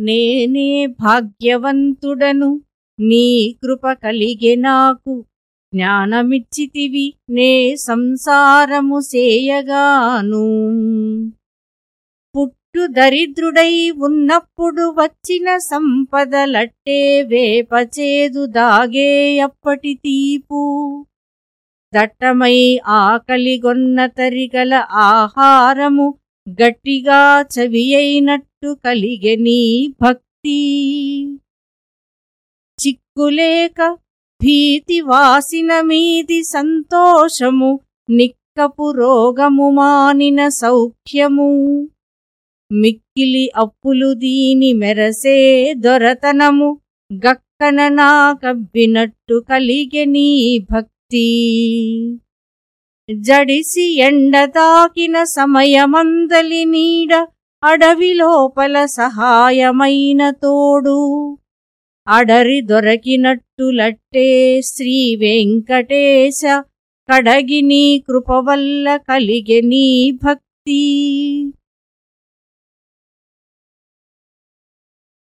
నేనే భాగ్యవంతుడను నీ కృప కలిగే నాకు. జ్ఞానమిచ్చితివి నే సంసారము సేయగాను. పుట్టు దరిద్రుడై ఉన్నప్పుడు వచ్చిన సంపదలట్టే వేపచేదు దాగే అప్పటి తీపు. దట్టమై ఆకలిగొన్న తరిగల ఆహారము గట్టిగా చవియైనట్టు కలిగె నీ భక్తి. చిక్కులేక భీతి వాసిన మీది సంతోషము నిక్కపు రోగము మానిన సౌఖ్యము. మిక్కిలి అప్పులు దీని మెరసే దొరతనము గక్కన నా కబ్బినట్టు కలిగే నీ భక్తి. జడిసి ఎండ తాకిన సమయమందలి నీడ అడవి లోపల సహాయమైన తోడు. అడరి దొరకినట్టులట్టే శ్రీ వెంకటేశ కడగి నీ కృపవల్ల కలిగె నీ భక్తి.